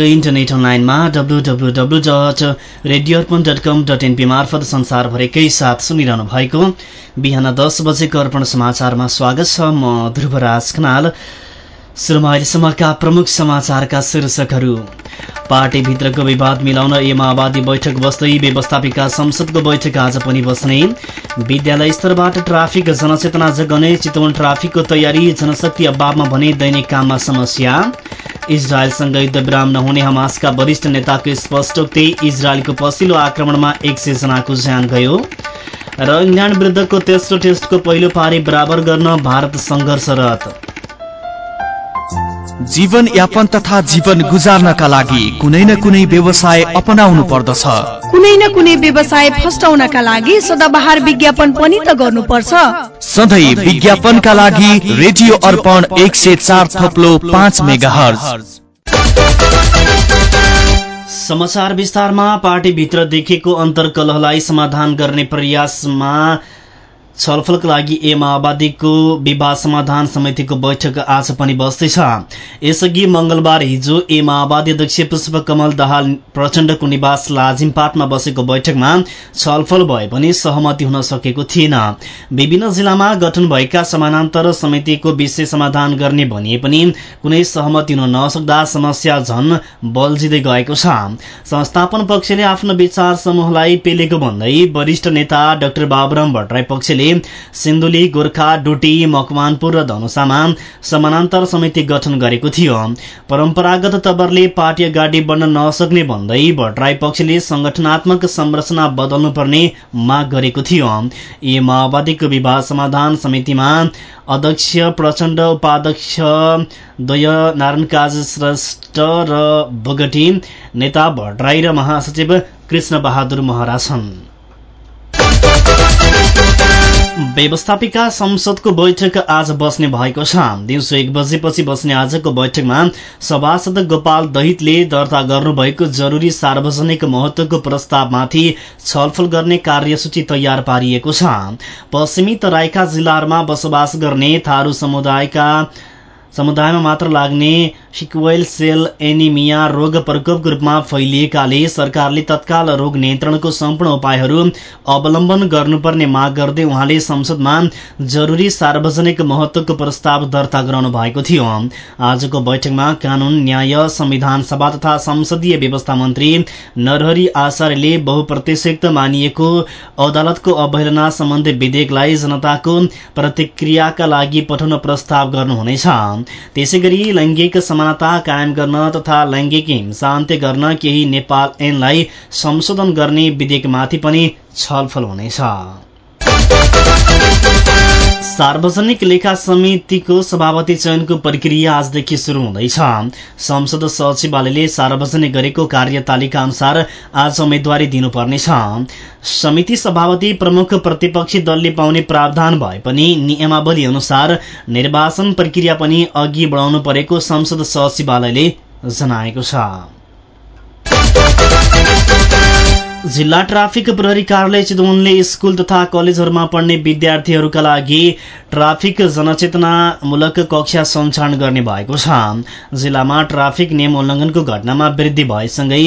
सँगै इन्टरनेट अनलाइनमा W dot radio Arpan dot com dot NP मार्फत संसारभरिकै साथ सुनिरहनु भएको बिहान दस बजेको अर्पण समाचारमा स्वागत छ म ध्रुवराज खनाल। प्रमुख समाचारका शीर्षकहरू। पार्टीभित्रको विवाद मिलाउन ए माओवादी बैठक बस्दै व्यवस्थापिका संसदको बैठक आज पनि बस्ने। विद्यालय स्तरबाट ट्राफिक जनचेतना जगाउने चितवन ट्राफिकको तयारी जनशक्ति अभावमा भने दैनिक काममा समस्या। इजरायलसँग युद्ध विराम नहुने हमासका वरिष्ठ नेताको स्पष्टोक्ति इजरायलको पछिल्लो आक्रमणमा एक सय जनाको ज्यान गयो। र इङ्ल्याण्ड विरुद्धको तेस्रो टेस्टको पहिलो पारी बराबर गर्न भारत सङ्घर्षरत। जीवन यापन तथा जीवन गुजार्नका लागि कुनै न कुनै व्यवसाय अपनाउनु पर्दछ। कुनै न कुनै व्यवसाय फस्टाउनका लागि सदाबहार विज्ञापन पनि त गर्नुपर्छ। सधैँ विज्ञापनका लागि रेडियो अर्पण एक सय चार थप्लो पाँच मेगा समाचार विस्तारमा पार्टीभित्र देखेको अन्तर्कलहलाई समाधान गर्ने प्रयासमा छलफलका लागि ए माओवादीको विवाद समाधान समितिको बैठक आज पनि बस्दैछ। यसअघि मंगलबार हिजो ए माओवादी अध्यक्ष पुष्पकमल दाहाल प्रचण्डको निवास लाजिमपाटमा बसेको बैठकमा छलफल भए पनि सहमति हुन सकेको थिएन। विभिन्न जिल्लामा गठन भएका समानान्तर समितिको विषय समाधान गर्ने भनिए पनि कुनै सहमति हुन नसक्दा समस्या झन बल्झिँदै गएको छ। संस्थापन पक्षले आफ्नो विचार समूहलाई पेलेको भन्दै वरिष्ठ नेता डाक्टर बाबुराम भट्टराई पक्षले सिन्धुली गोर्खा डोटी मकवानपुर र धनुषामा समानान्तर समिति गठन गरेको थियो। परम्परागत तवरले पार्टी अगाडि बढ्न नसक्ने भन्दै भट्टराई पक्षले संगठनात्मक संरचना बदल्नुपर्ने माग गरेको थियो। यी माओवादीको विवाद समाधान समितिमा अध्यक्ष प्रचण्ड उपाध्यक्ष द्वय नारायण काज श्रेष्ठ र बगटी नेता भट्टराई र महासचिव कृष्ण बहादुर महरा छन्। व्यवस्थापिका संसदको बैठक आज बस्ने भएको छ। दिउँसो एक बजेपछि बस्ने आजको बैठकमा सभासद गोपाल दहितले दर्ता गर्नुभएको जरुरी सार्वजनिक महत्वको प्रस्तावमाथि छलफल गर्ने कार्यसूची तयार पारिएको छ। पश्चिमी तराईका जिल्लाहरूमा बसोबास गर्ने थारू समुदायका समुदायमा मात्र लाग्ने सिक्वेल सेल एनिमिया रोग प्रकोपको रूपमा फैलिएकाले सरकारले तत्काल रोग नियन्त्रणको सम्पूर्ण उपायहरू अवलम्बन गर्नुपर्ने माग गर्दै उहाँले संसदमा जरुरी सार्वजनिक महत्वको प्रस्ताव दर्ता गराउनु भएको थियो। आजको बैठकमा कानून न्याय संविधान सभा तथा संसदीय व्यवस्था मन्त्री नरहरी आचार्यले बहुप्रतिशत मानिएको अदालतको अवहेलना सम्बन्धी विधेयकलाई जनताको प्रतिक्रियाका लागि पठाउन प्रस्ताव गर्नुहुनेछ। त्यसै गरी समानता कायम गर्न तथा लैङ्गिक हिंसा अन्त्य गर्न केही नेपाल ऐनलाई संशोधन गर्ने विधेयकमाथि पनि छलफल हुनेछ। सार्वजनिक लेखा समितिको सभापति चयनको प्रक्रिया आजदेखि शुरू हुँदैछ। संसद सचिवालयले सार्वजनिक गरेको कार्यतालिका अनुसार आज उम्मेद्वारी दिनुपर्नेछ। समिति सभापति प्रमुख प्रतिपक्षी दलले पाउने प्रावधान भए पनि नियमावली अनुसार निर्वाचन प्रक्रिया पनि अघि बढाउनु परेको संसद सचिवालयले जनाएको छ। जिल्ला ट्राफिक प्रहरी कार्यालय चितवनले स्कुल तथा कलेजहरूमा पढ्ने विद्यार्थीहरूका लागि ट्राफिक जनचेतनामूलक कक्षा सञ्चालन गर्ने भएको छ। जिल्लामा ट्राफिक नियम उल्लङ्घनको घटनामा वृद्धि भएसँगै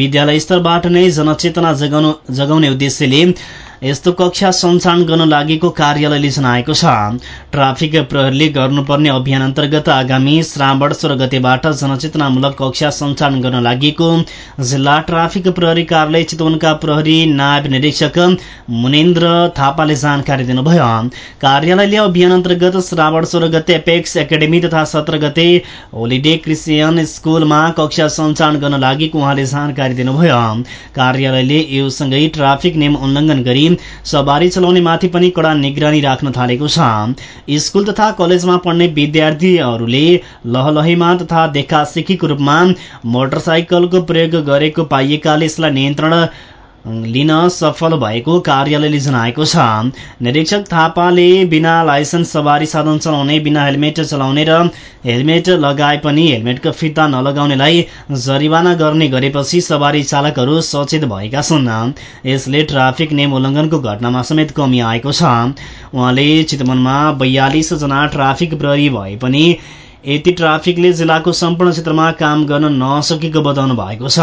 विद्यालय स्तरबाट नै जनचेतना जगाउने उद्देश्यले यस्तो कक्षा सञ्चालन गर्न लागेको कार्यालयले जनाएको छ। ट्राफिक प्रहरीले गर्नुपर्ने अभियान अन्तर्गत आगामी श्रावण सोह्र गतेबाट जनचेतनामूलक कक्षा सञ्चालन गर्न लागि जिल्ला ट्राफिक प्रहरी कार्यालय चितवनका प्रहरी नायब निरीक्षक मुनेन्द्र थापाले जानकारी दिनुभयो। कार्यालयले अभियान अन्तर्गत श्रावण सोह्र गते एपेक्स एकाडेमी तथा सत्र गते होलिडे क्रिस्चियन स्कुलमा कक्षा सञ्चालन गर्न लागि उहाँले जानकारी दिनुभयो। कार्यालयले यो सँगै ट्राफिक नियम उल्लङ्घन गरी सवारी चलाउनेमाथि पनि कडा निगरानी राख्न थालेको छ। स्कुल तथा कलेजमा पढ्ने विद्यार्थीहरूले लहलहीमा तथा देखासेखीको रूपमा मोटरसाइकलको प्रयोग गरेको पाइएकाले यसलाई नियन्त्रण लिन सफल भएको कार्यालयले जनाएको छ। निरीक्षक थापाले बिना लाइसेन्स सवारी साधन चलाउने बिना हेलमेट चलाउने र हेलमेट लगाए पनि हेलमेटको फिता नलगाउनेलाई जरिवाना गर्ने गरेपछि सवारी चालकहरू सचेत भएका छन्। यसले ट्राफिक नियम उल्लङ्घनको घटनामा समेत कमी आएको छ। उहाँले चितवनमा बयालिस जना ट्राफिक प्रहरी भए पनि यति ट्राफिकले जिल्लाको सम्पूर्ण क्षेत्रमा काम गर्न नसकेको बताउनु भएको छ।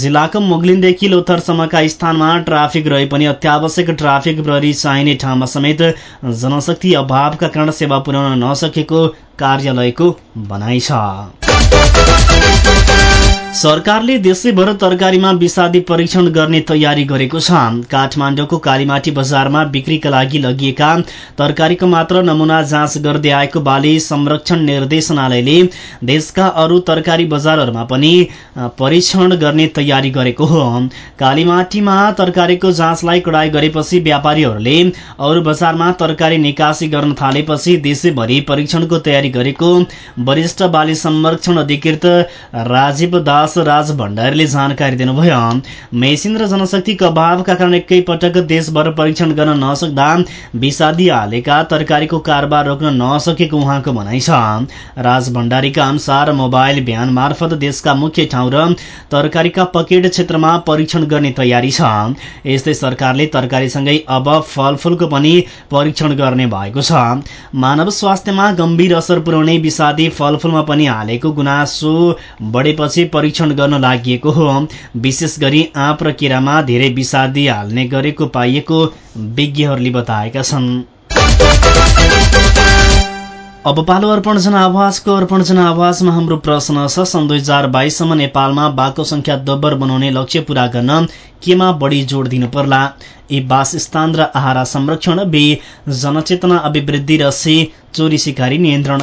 जिल्लाको मुगलिनदेखि लोथरसम्मका स्थानमा ट्राफिक रहे पनि अत्यावश्यक ट्राफिक प्रहरी चाहिने ठाउँमा समेत जनशक्ति अभावका कारण सेवा पुर्याउन नसकेको कार्यालयको भनाइ छ। सरकारले देशैभर तरकारीमा विषादी परीक्षण गर्ने तयारी गरेको छ। काठमाडौँको कालीमाटी बजारमा बिक्रीका लागि लगिएका तरकारीको मात्र नमूना जाँच गर्दै आएको बाली संरक्षण निर्देशनालयले देशका अरू तरकारी बजारहरूमा पनि परीक्षण गर्ने तयारी गरेको हो। कालीमाटीमा तरकारीको जाँचलाई कडाई गरेपछि व्यापारीहरूले अरू बजारमा तरकारी निकासी गर्न थालेपछि देशैभरि परीक्षणको तयारी गरेको वरिष्ठ बाली संरक्षण अधिकृत राजीव दास राज भण्डारीले जानकारी दिनुभयो। मेसिन र जनशक्तिको अभावका कारण एकै पटक देशभर परीक्षण गर्न नसक्दा विषादी हालेका तरकारीको कारोबार रोक्न नसकेको उहाँको भनाइ छ। राज भण्डारीका अनुसार मोबाइल भ्यान मार्फत देशका मुख्य ठाउँ र तरकारीका पकेट क्षेत्रमा परीक्षण गर्ने तयारी छ। यस्तै सरकारले तरकारीसँगै अब फलफूलको पनि परीक्षण गर्ने भएको छ। मानव स्वास्थ्यमा गम्भीर असर पुर्याउने विषादी फलफूलमा पनि हालेको गुनासो बढेपछि परीक्षण गर्न लागि हो। विशेष गरी आँप र केरामा धेरै विषादी हाल्ने गरेको पाइएको विज्ञहरूले बताएका छन्। अब पालो अर्पण जनावासको अर्पण जनावासमा हाम्रो प्रश्न छ। सन् दुई हजार बाइससम्म नेपालमा बाघको संख्या दोब्बर बनाउने लक्ष्य पूरा गर्न केमा बढी जोड दिनु पर्ला यी वासस्थान र आहारा संरक्षण बे जनचेतना अभिवृद्धि र से चोरी सिकारी नियन्त्रण।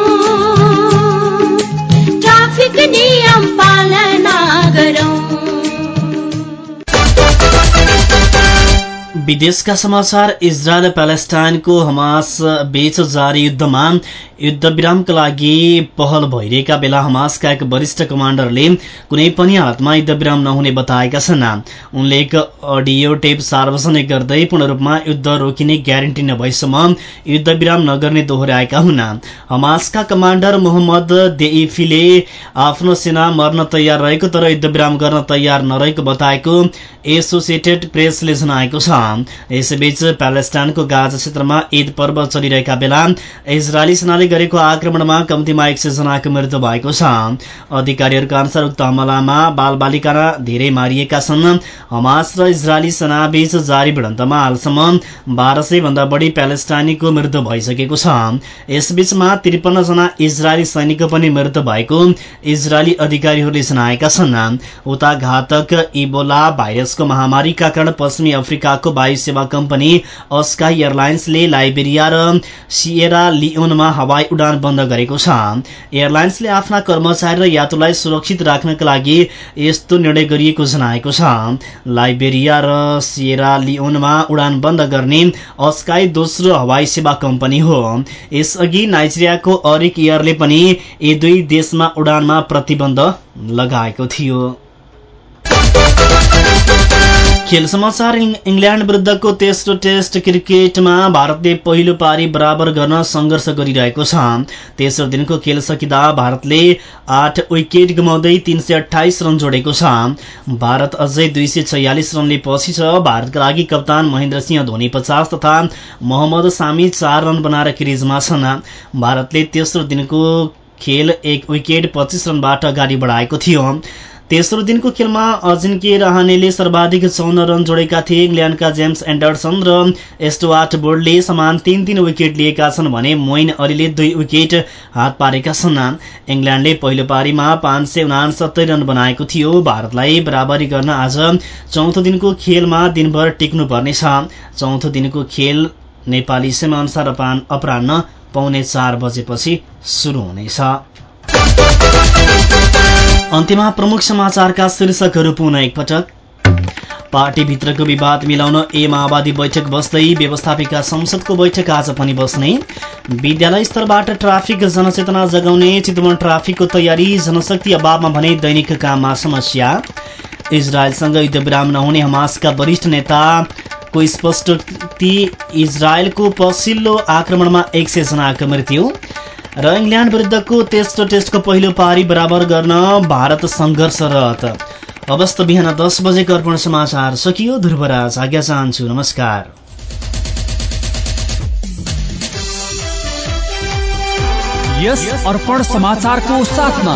नियम विदेशका समाचार इजरायल प्यालेस्टाइनको हमास बीच जारी युद्धमा युद्धविरामका लागि पहल भइरहेका बेला हमासका एक वरिष्ठ कमाण्डरले कुनै पनि हालतमा युद्धविराम नहुने बताएका छन्। उनले एक अडियो टेप सार्वजनिक गर्दै पूर्ण रूपमा युद्ध रोकिने ग्यारेन्टी नभएसम्म युद्धविराम नगर्ने दोहोऱ्याएका हुन्। हमासका कमाण्डर मोहम्मद देइफीले आफ्नो सेना मर्न तयार रहेको तर युद्धविराम गर्न तयार नरहेको बताएको एसोसिएटेड प्रेसले जनाएको छ। यसैबीच प्यालेस्टाइनको गाजा क्षेत्रमा ईद पर्व चलिरहेका बेला इजरायली सेनाले गरेको आक्रमणमा कम्तीमा एक सय जनाको मृत्यु भएको छ। अधिकारीहरूका अनुसार उक्त हमलामा बालबालिका धेरै मारिएका छन्। हमास र इजरायली सेनाबीच जारी भिडन्तमा हालसम्म बाह्र सय भन्दा बढी प्यालेस्टाइनीको मृत्यु भइसकेको छ। यसबीचमा त्रिपन्न जना इजरायली सैनिकको पनि मृत्यु भएको इजरायली अधिकारीहरूले जनाएका छन्। उता घातक इबोला भाइरसको महामारीका कारण पश्चिमी अफ्रिकाको वायु सेवा कम्पनी अस्काई एयरलाइन्सले लाइबेरिया र सिएरा लियोनमा हवाई हवाई उडान बन्द गरेको छ। एयरलाइन्सले आफ्ना कर्मचारी र यात्रुलाई सुरक्षित राख्नका लागि यस्तो निर्णय गरिएको जनाएको छ। लाइबेरिया र सिएरा लिओनमा उडान बन्द गर्ने अस्काई दोस्रो हवाई सेवा कम्पनी हो। यसअघि नाइजेरियाको अरिक एयरले पनि यी दुई देशमा उडानमा प्रतिबन्ध लगाएको थियो। खेल समाचार इङ्ल्याण्ड विरुद्धको तेस्रो टेस्ट क्रिकेटमा भारतले पहिलो पारी बराबर गर्न सङ्घर्ष गरिरहेको छ तेस्रो दिनको खेल सकिँदा भारतले आठ विकेट गुमाउँदै तीन रन जोडेको छ भारत अझै दुई रनले पछि छ भारतका लागि कप्तान महेन्द्र सिंह धोनी पचास तथा मोहम्मद सामी चार रन बनाएर क्रिजमा छन् भारतले तेस्रो दिनको खेल एक विकेट पच्चिस रनबाट अगाडि बढाएको थियो। तेस्रो दिनको खेलमा अजिन्के रहानेले सर्वाधिक चौन्न रन जोडेका थिए। इङ्ल्यान्डका जेम्स एन्डरसन र एस्टुवार्ट बोर्डले समान तीन तीन विकेट लिएका छन् भने मोइन अलीले दुई विकेट हात पारेका छन्। इङ्ल्यान्डले पहिलो पारीमा पाँच रन बनाएको थियो। भारतलाई बराबरी गर्न आज चौथो दिनको खेलमा दिनभर टिक्नु पर्नेछ चौथो दिनको खेल नेपाली समयअनुसार अपरान्न पाउने चार बजेपछि सुरु हुनेछ। अन्त्यमा प्रमुख समाचारका शीर्षकहरू पुनः एकपटक। पार्टीभित्रको विवाद मिलाउन ए माओवादी बैठक बस्दै व्यवस्थापिका संसदको बैठक आज पनि बस्ने। विद्यालय स्तरबाट ट्राफिक जनचेतना जगाउने चितवन ट्राफिकको तयारी जनशक्ति अभावमा भने दैनिक काममा समस्या। इजरायलसँग युद्धविराम नहुने हमासका वरिष्ठ नेताको स्पष्टोक्ति इजरायलको पछिल्लो आक्रमणमा एक सय जनाको मृत्यु र इङ्ल्यान्ड विरुद्धको तेस्रो टेस्टको पहिलो पारी बराबर गर्न भारत सङ्घर्षरत। अवस्थ बिहान दस बजेको अर्पण समाचार सकियो ध्रुवराज आज्ञा चाहन्छु नमस्कार। यस अर्पण समाचारको साथमा